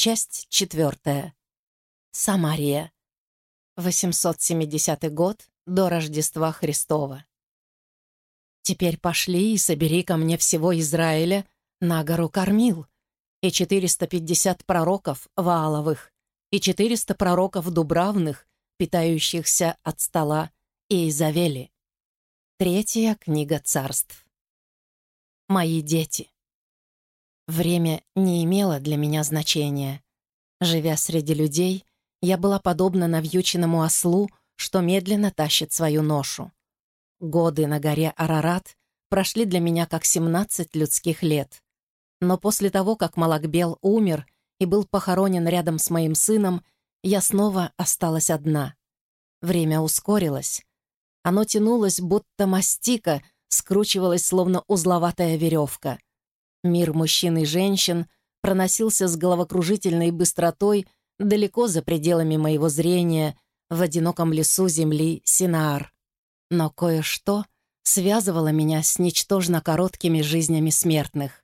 Часть четвертая. Самария. 870 год до Рождества Христова. «Теперь пошли и собери ко мне всего Израиля на гору Кормил, и 450 пророков Вааловых, и 400 пророков Дубравных, питающихся от стола, и Изавели». Третья книга царств. Мои дети. Время не имело для меня значения. Живя среди людей, я была подобна навьюченному ослу, что медленно тащит свою ношу. Годы на горе Арарат прошли для меня как 17 людских лет. Но после того, как Малакбел умер и был похоронен рядом с моим сыном, я снова осталась одна. Время ускорилось. Оно тянулось, будто мастика, скручивалось, словно узловатая веревка — Мир мужчин и женщин проносился с головокружительной быстротой далеко за пределами моего зрения в одиноком лесу земли Синаар. Но кое-что связывало меня с ничтожно короткими жизнями смертных.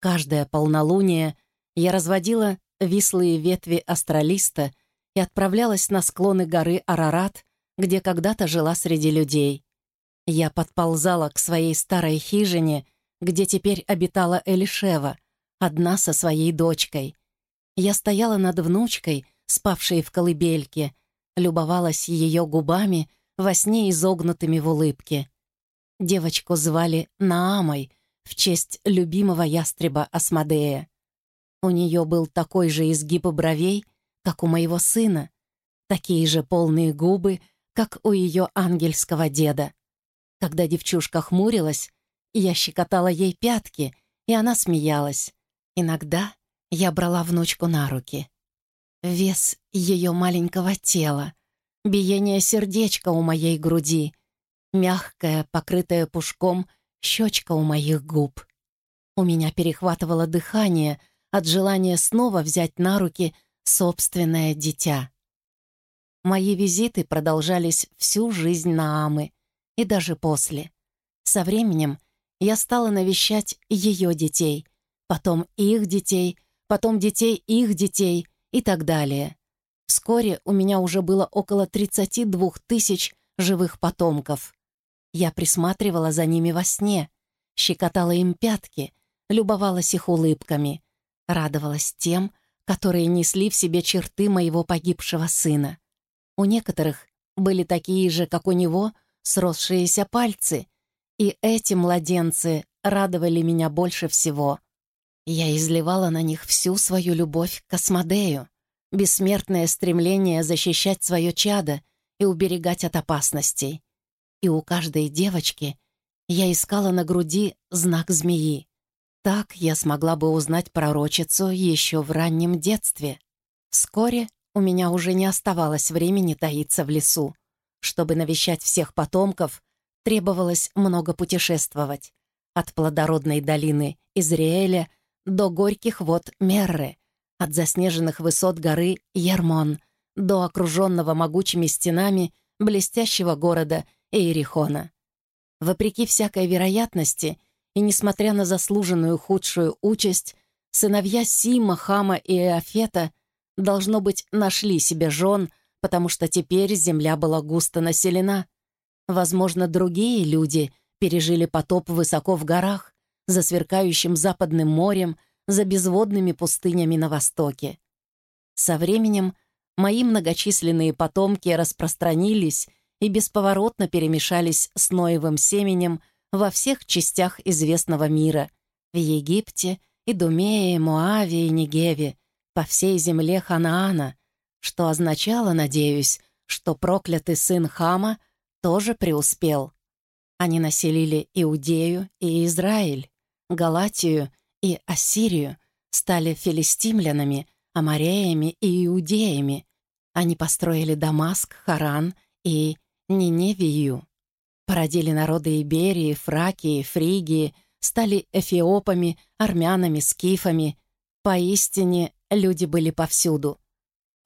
Каждое полнолуние я разводила вислые ветви астралиста и отправлялась на склоны горы Арарат, где когда-то жила среди людей. Я подползала к своей старой хижине — где теперь обитала Элишева, одна со своей дочкой. Я стояла над внучкой, спавшей в колыбельке, любовалась ее губами, во сне изогнутыми в улыбке. Девочку звали Наамой в честь любимого ястреба Асмодея. У нее был такой же изгиб бровей, как у моего сына, такие же полные губы, как у ее ангельского деда. Когда девчушка хмурилась, я щекотала ей пятки, и она смеялась. Иногда я брала внучку на руки. Вес ее маленького тела, биение сердечка у моей груди, мягкая, покрытая пушком, щечка у моих губ. У меня перехватывало дыхание от желания снова взять на руки собственное дитя. Мои визиты продолжались всю жизнь Наамы и даже после. Со временем я стала навещать ее детей, потом их детей, потом детей их детей и так далее. Вскоре у меня уже было около 32 тысяч живых потомков. Я присматривала за ними во сне, щекотала им пятки, любовалась их улыбками, радовалась тем, которые несли в себе черты моего погибшего сына. У некоторых были такие же, как у него, сросшиеся пальцы — и эти младенцы радовали меня больше всего. Я изливала на них всю свою любовь к Космодею, бессмертное стремление защищать свое чадо и уберегать от опасностей. И у каждой девочки я искала на груди знак змеи. Так я смогла бы узнать пророчицу еще в раннем детстве. Вскоре у меня уже не оставалось времени таиться в лесу. Чтобы навещать всех потомков, требовалось много путешествовать. От плодородной долины Изриэля до горьких вод Мерры, от заснеженных высот горы Ярмон до окруженного могучими стенами блестящего города Эйрихона. Вопреки всякой вероятности и несмотря на заслуженную худшую участь, сыновья Сима, Хама и Эофета, должно быть, нашли себе жен, потому что теперь земля была густо населена — Возможно, другие люди пережили потоп высоко в горах, за сверкающим западным морем, за безводными пустынями на востоке. Со временем мои многочисленные потомки распространились и бесповоротно перемешались с Ноевым семенем во всех частях известного мира — в Египте, Идумее, Моаве и Негеве, по всей земле Ханаана, что означало, надеюсь, что проклятый сын Хама — тоже преуспел. Они населили Иудею и Израиль, Галатию и Ассирию, стали филистимлянами, амареями и иудеями. Они построили Дамаск, Харан и Ниневию. Породили народы Иберии, Фракии, Фригии, стали эфиопами, армянами, скифами. Поистине, люди были повсюду.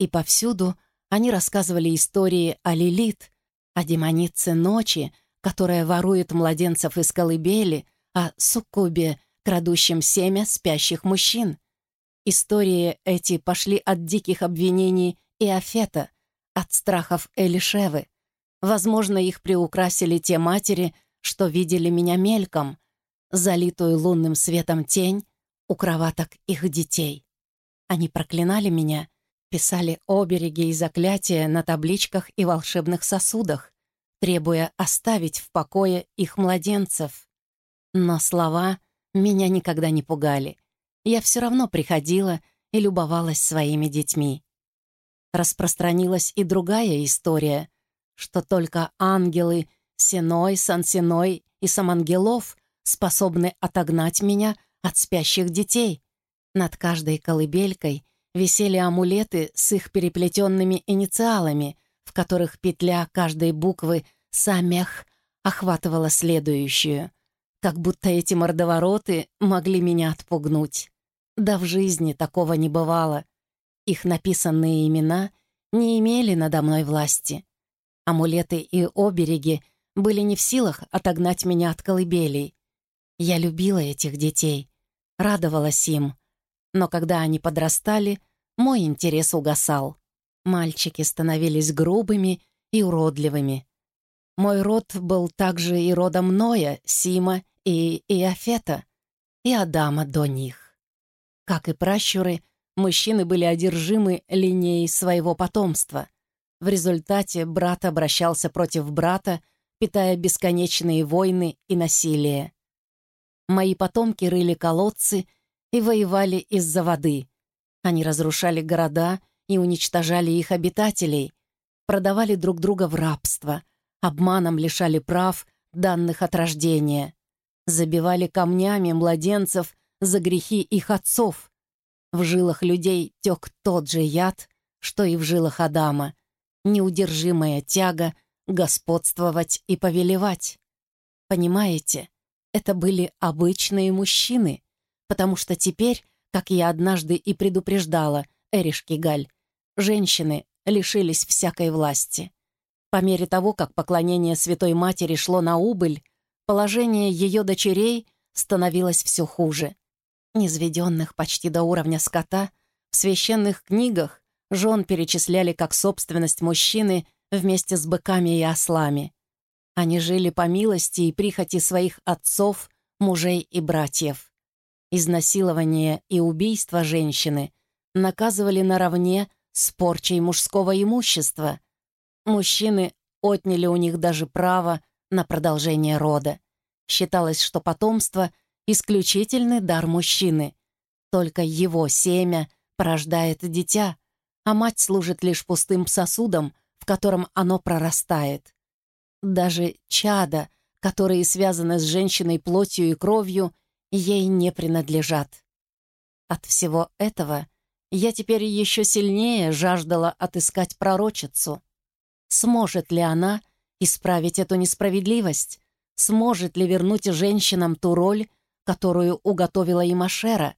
И повсюду они рассказывали истории о Лилит, о демонице ночи, которая ворует младенцев из колыбели, о суккубе, крадущем семя спящих мужчин. Истории эти пошли от диких обвинений и Афета, от страхов Элишевы. Возможно, их приукрасили те матери, что видели меня мельком, залитую лунным светом тень у кроваток их детей. Они проклинали меня, писали обереги и заклятия на табличках и волшебных сосудах, требуя оставить в покое их младенцев. Но слова меня никогда не пугали. Я все равно приходила и любовалась своими детьми. Распространилась и другая история, что только ангелы Сеной, Сансеной и Самангелов способны отогнать меня от спящих детей. Над каждой колыбелькой висели амулеты с их переплетенными инициалами, в которых петля каждой буквы «Самех» охватывала следующую. Как будто эти мордовороты могли меня отпугнуть. Да в жизни такого не бывало. Их написанные имена не имели надо мной власти. Амулеты и обереги были не в силах отогнать меня от колыбелей. Я любила этих детей, радовалась им. Но когда они подрастали, мой интерес угасал. Мальчики становились грубыми и уродливыми. Мой род был также и родом Ноя, Сима и Иофета, и Адама до них. Как и пращуры, мужчины были одержимы линией своего потомства. В результате брат обращался против брата, питая бесконечные войны и насилие. Мои потомки рыли колодцы и воевали из-за воды. Они разрушали города и уничтожали их обитателей, продавали друг друга в рабство, обманом лишали прав, данных от рождения, забивали камнями младенцев за грехи их отцов. В жилах людей тек тот же яд, что и в жилах Адама, неудержимая тяга господствовать и повелевать. Понимаете, это были обычные мужчины, потому что теперь, как я однажды и предупреждала Эришки Галь, женщины лишились всякой власти. По мере того, как поклонение Святой Матери шло на убыль, положение ее дочерей становилось все хуже. Низведенных почти до уровня скота, в священных книгах жен перечисляли как собственность мужчины вместе с быками и ослами. Они жили по милости и прихоти своих отцов, мужей и братьев. Изнасилование и убийство женщины наказывали наравне с порчей мужского имущества. Мужчины отняли у них даже право на продолжение рода. Считалось, что потомство — исключительный дар мужчины. Только его семя порождает дитя, а мать служит лишь пустым сосудом, в котором оно прорастает. Даже чада, которые связаны с женщиной плотью и кровью, ей не принадлежат. От всего этого я теперь еще сильнее жаждала отыскать пророчицу. Сможет ли она исправить эту несправедливость? Сможет ли вернуть женщинам ту роль, которую уготовила им Ашера?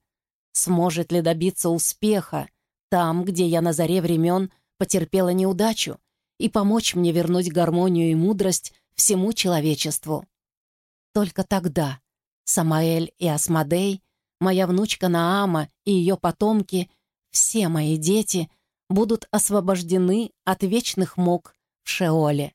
Сможет ли добиться успеха там, где я на заре времен потерпела неудачу? и помочь мне вернуть гармонию и мудрость всему человечеству. Только тогда Самаэль и Асмодей, моя внучка Наама и ее потомки, все мои дети будут освобождены от вечных мук в Шеоле.